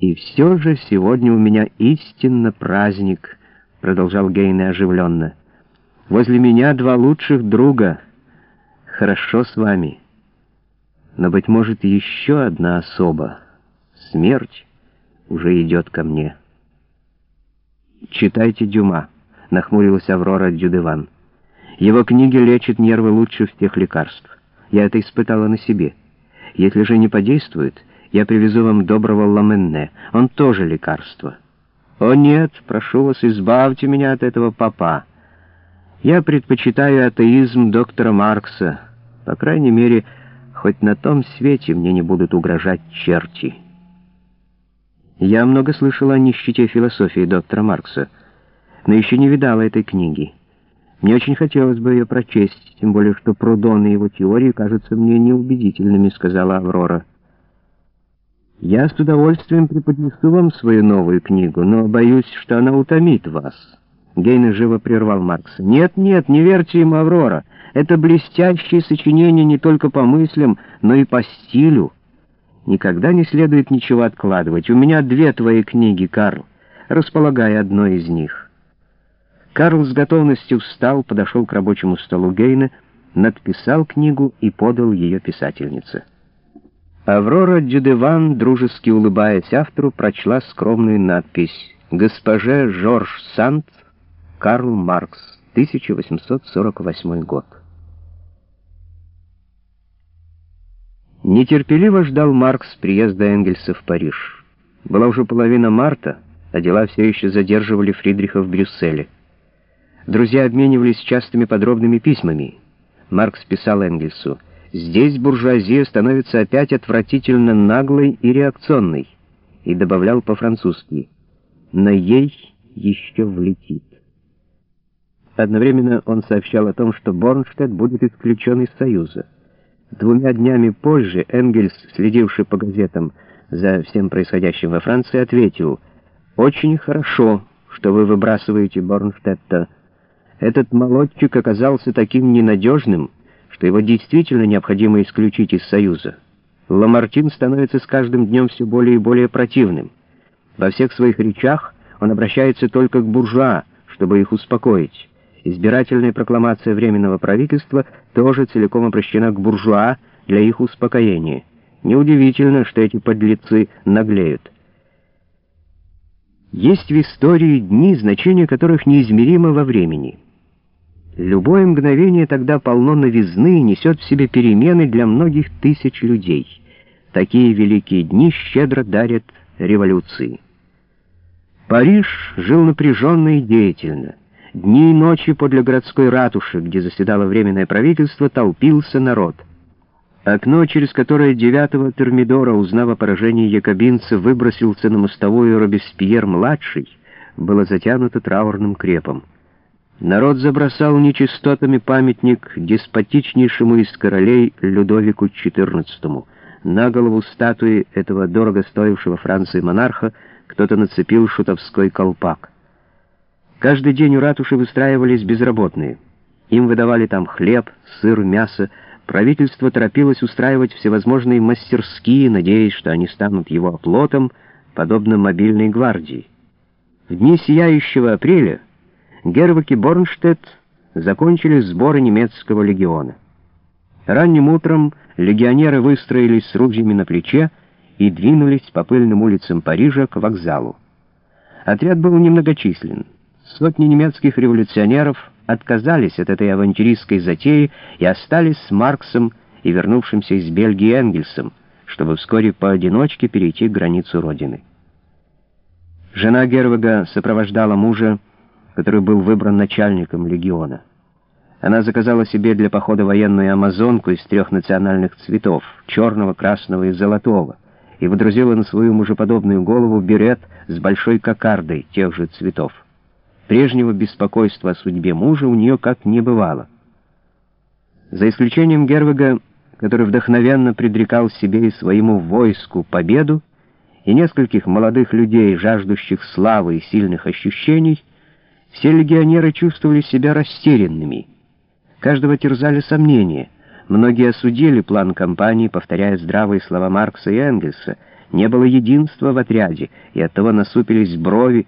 «И все же сегодня у меня истинно праздник», — продолжал Гейне оживленно. «Возле меня два лучших друга. Хорошо с вами. Но, быть может, еще одна особа. Смерть уже идет ко мне». «Читайте Дюма», — нахмурилась Аврора Дюдеван. «Его книги лечат нервы лучше всех лекарств. Я это испытала на себе. Если же не подействует, я привезу вам доброго ламенне. Он тоже лекарство». «О нет, прошу вас, избавьте меня от этого папа. Я предпочитаю атеизм доктора Маркса. По крайней мере, хоть на том свете мне не будут угрожать черти». Я много слышала о нищете философии доктора Маркса, но еще не видала этой книги. Мне очень хотелось бы ее прочесть, тем более что Прудон и его теории кажутся мне неубедительными, сказала Аврора. Я с удовольствием преподнесу вам свою новую книгу, но боюсь, что она утомит вас. Гейне живо прервал Маркса. Нет, нет, не верьте им, Аврора. Это блестящее сочинение не только по мыслям, но и по стилю. Никогда не следует ничего откладывать. У меня две твои книги, Карл. Располагай одной из них. Карл с готовностью встал, подошел к рабочему столу Гейна, надписал книгу и подал ее писательнице. Аврора Дюдеван, дружески улыбаясь автору, прочла скромную надпись «Госпоже Жорж Сант, Карл Маркс, 1848 год». Нетерпеливо ждал Маркс приезда Энгельса в Париж. Была уже половина марта, а дела все еще задерживали Фридриха в Брюсселе. Друзья обменивались частыми подробными письмами. Маркс писал Энгельсу, «Здесь буржуазия становится опять отвратительно наглой и реакционной», и добавлял по-французски, «На ей еще влетит». Одновременно он сообщал о том, что Борнштедт будет исключен из Союза. Двумя днями позже Энгельс, следивший по газетам за всем происходящим во Франции, ответил, «Очень хорошо, что вы выбрасываете Борнштетта. Этот молодчик оказался таким ненадежным, что его действительно необходимо исключить из Союза. Ламартин становится с каждым днем все более и более противным. Во всех своих речах он обращается только к буржуа, чтобы их успокоить». Избирательная прокламация Временного правительства тоже целиком обращена к буржуа для их успокоения. Неудивительно, что эти подлецы наглеют. Есть в истории дни, значение которых неизмеримо во времени. Любое мгновение тогда полно новизны и несет в себе перемены для многих тысяч людей. Такие великие дни щедро дарят революции. Париж жил напряженно и деятельно. Дни и ночи подле городской ратуши, где заседало Временное правительство, толпился народ. Окно, через которое девятого Термидора, узнав о поражении якобинца, выбросился на мостовую Робеспьер-младший, было затянуто траурным крепом. Народ забросал нечистотами памятник деспотичнейшему из королей Людовику XIV. На голову статуи этого дорого стоившего Франции монарха кто-то нацепил шутовской колпак. Каждый день у ратуши выстраивались безработные. Им выдавали там хлеб, сыр, мясо. Правительство торопилось устраивать всевозможные мастерские, надеясь, что они станут его оплотом, подобно мобильной гвардии. В дни сияющего апреля Гервак и Борнштедт закончили сборы немецкого легиона. Ранним утром легионеры выстроились с ружьями на плече и двинулись по пыльным улицам Парижа к вокзалу. Отряд был немногочислен. Сотни немецких революционеров отказались от этой авантюристской затеи и остались с Марксом и вернувшимся из Бельгии Энгельсом, чтобы вскоре поодиночке перейти границу Родины. Жена Гервега сопровождала мужа, который был выбран начальником легиона. Она заказала себе для похода военную амазонку из трех национальных цветов — черного, красного и золотого, и выдрузила на свою мужеподобную голову берет с большой кокардой тех же цветов. Прежнего беспокойства о судьбе мужа у нее как не бывало. За исключением Гервега, который вдохновенно предрекал себе и своему войску победу, и нескольких молодых людей, жаждущих славы и сильных ощущений, все легионеры чувствовали себя растерянными. Каждого терзали сомнения. Многие осудили план кампании, повторяя здравые слова Маркса и Энгельса. Не было единства в отряде, и оттого насупились брови,